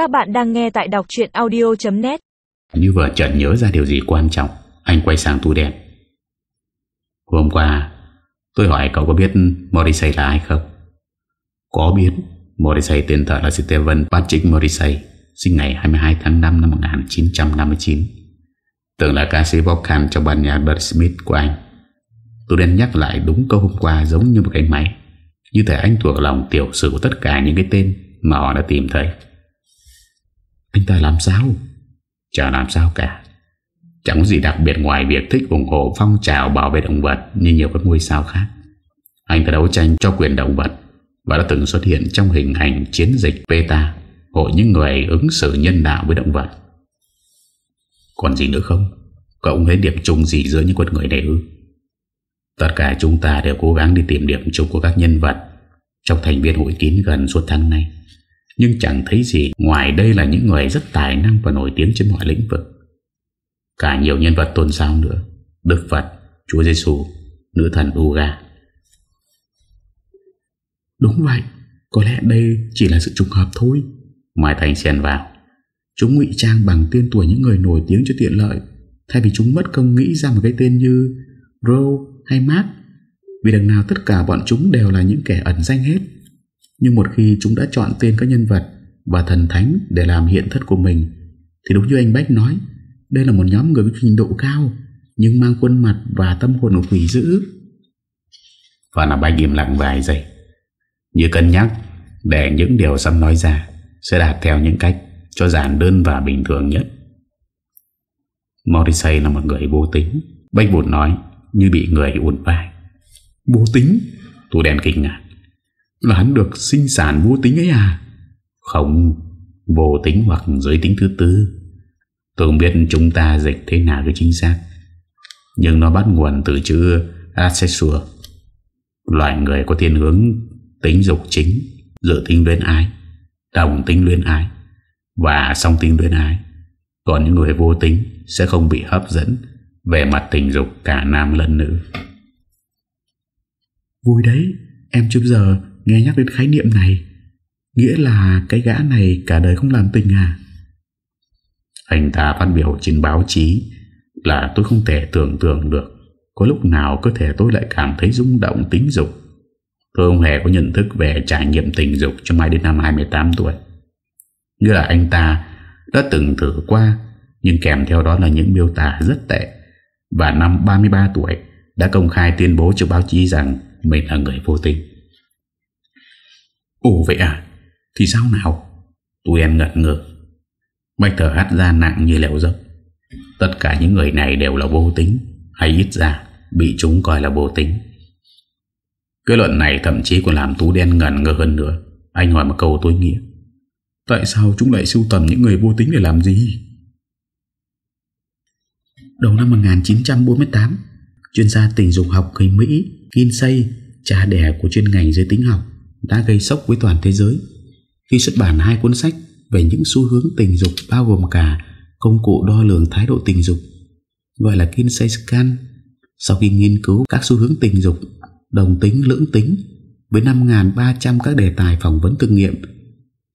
Các bạn đang nghe tại đọc chuyện audio.net Như vừa chợt nhớ ra điều gì quan trọng, Anh quay sang túi đèn Hôm qua, Tôi hỏi cậu có biết Morrissey là ai không? Có biết Morrissey tên thật là Stephen Patrick Morrissey, Sinh ngày 22 tháng 5 năm 1959 Tưởng là ca sĩ vocal trong ban nhạc Bert Smith của anh. Tôi đen nhắc lại đúng câu hôm qua giống như một cái máy. Như thể anh thuộc lòng tiểu sử của tất cả những cái tên Mà họ đã tìm thấy. Anh ta làm sao Chả làm sao cả Chẳng có gì đặc biệt ngoài việc thích ủng hộ phong trào bảo vệ động vật như nhiều các ngôi sao khác. Anh đã đấu tranh cho quyền động vật và đã từng xuất hiện trong hình ảnh chiến dịch PETA, hội những người ứng xử nhân đạo với động vật. Còn gì nữa không? Cậu thấy điểm chung gì giữa những con người này ư? Tất cả chúng ta đều cố gắng đi tìm điểm chung của các nhân vật trong thành viên hội kín gần suốt tháng nay. Nhưng chẳng thấy gì ngoài đây là những người rất tài năng và nổi tiếng trên mọi lĩnh vực. Cả nhiều nhân vật tôn giáo nữa Đức Phật, Chúa Giêsu, Nữ thần Uga. Đúng vậy Có lẽ đây chỉ là sự trùng hợp thôi. Mai Thành xen vào Chúng ngụy trang bằng tên tuổi những người nổi tiếng cho tiện lợi Thay vì chúng mất công nghĩ ra một cái tên như Roe hay Mark Vì đằng nào tất cả bọn chúng đều là những kẻ ẩn danh hết. Nhưng một khi chúng đã chọn tên các nhân vật Và thần thánh để làm hiện thân của mình Thì đúng như anh Bách nói đây là một nhóm người có trình độ cao Nhưng mang khuôn mặt và tâm hồn của quỷ dữ. Và là bạch im lặng vài giây. Như cân nhắc Để những điều sắp nói ra Sẽ đạt theo những cách Cho giản đơn và bình thường nhất. Morrissey là một người vô tính. Bách bụt nói Như bị người uốn vai. Vô tính? Tù đèn kinh ngạc là hắn được sinh sản vô tính ấy à? Không, Vô tính hoặc giới tính thứ tư. Tôi không biết chúng ta dịch thế nào cho chính xác, Nhưng nó bắt nguồn từ chữ asexual, Loại người có thiên hướng tính dục chính, Dự tính luyến ái, Đồng tính luyến ái Và song tính luyến ái. Còn những người vô tính sẽ không bị hấp dẫn Về mặt tình dục cả nam lẫn nữ. Vui đấy, Em chưa giờ nghe nhắc đến khái niệm này, Nghĩa là cái gã này cả đời không làm tình à anh ta phát biểu trên báo chí là tôi không thể tưởng tượng được có lúc nào cơ thể tôi lại cảm thấy rung động tính dục. Tôi không hề có nhận thức về trải nghiệm tình dục cho mai đến năm 28 tuổi. Như là anh ta đã từng thử qua, nhưng kèm theo đó là những miêu tả rất tệ. Và năm 33 tuổi đã công khai tuyên bố cho báo chí rằng mình là người vô tình. Ồ, vậy à? Thì sao nào? Tụi em ngật ngờ Bách thở hắt ra nặng như lẹo dốc. Tất cả những người này đều là vô tính, Hay ít ra Bị chúng coi là vô tính. Cái luận này thậm chí còn làm Tú đen ngẩn ngơ hơn nữa. Anh hỏi một câu tối nghĩa. Tại sao chúng lại sưu tầm những người vô tính để làm gì? Đầu năm 1948 Chuyên gia tình dục học người Mỹ, Kinsey, Cha đẻ của chuyên ngành giới tính học. Đã gây sốc với toàn thế giới Khi xuất bản hai cuốn sách về những xu hướng tình dục bao gồm cả công cụ đo lường thái độ tình dục gọi là Kinsey Scan. Sau khi nghiên cứu các xu hướng tình dục đồng tính lưỡng tính với 5.300 các đề tài phỏng vấn thực nghiệm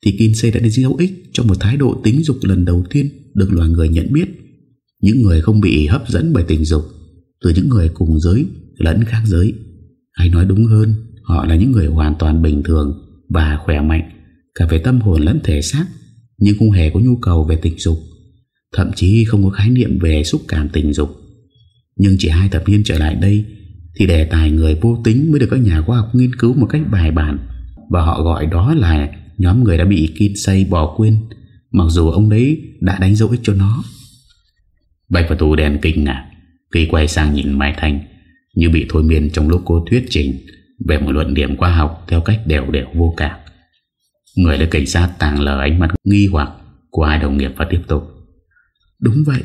thì Kinsey đã đến dấu ích cho một thái độ tính dục lần đầu tiên được loài người nhận biết. Những người không bị hấp dẫn bởi tình dục từ những người cùng giới lẫn khác giới. Hay nói đúng hơn, họ là những người hoàn toàn bình thường và khỏe mạnh, cả về tâm hồn lẫn thể xác, nhưng không hề có nhu cầu về tình dục, Thậm chí không có khái niệm về xúc cảm tình dục. Nhưng chỉ hai thập niên trở lại đây, Thì đề tài người vô tính mới được các nhà khoa học nghiên cứu một cách bài bản, Và họ gọi đó là nhóm người đã bị Kinsey bỏ quên, Mặc dù ông đấy đã đánh dấu ích cho nó. Bạch và tù đèn kinh ngạc, Khi quay sang nhìn Mai Thanh, Như bị thôi miên trong lúc cô thuyết trình về một luận điểm khoa học Theo cách đều đều vô cảm Người đã cảnh sát tàng lờ ánh mắt nghi hoặc của hai đồng nghiệp và tiếp tục. Đúng vậy,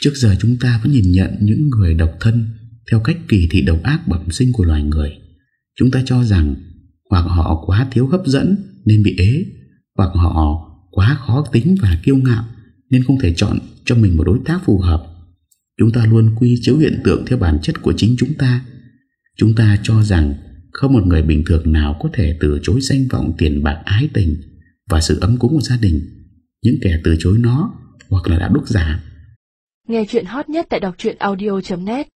trước giờ chúng ta vẫn nhìn nhận những người độc thân theo cách kỳ thị độc ác bẩm sinh của loài người. Chúng ta cho rằng hoặc họ quá thiếu hấp dẫn nên bị ế, hoặc họ quá khó tính và kiêu ngạo nên không thể chọn cho mình một đối tác phù hợp. Chúng ta luôn quy chiếu hiện tượng theo bản chất của chính chúng ta. Chúng ta cho rằng không một người bình thường nào có thể từ chối danh vọng tiền bạc ái tình và sự ấm cúng của gia đình. những kẻ từ chối nó hoặc là đã đúc giả. Nghe chuyện hot nhất tại đọc audio.net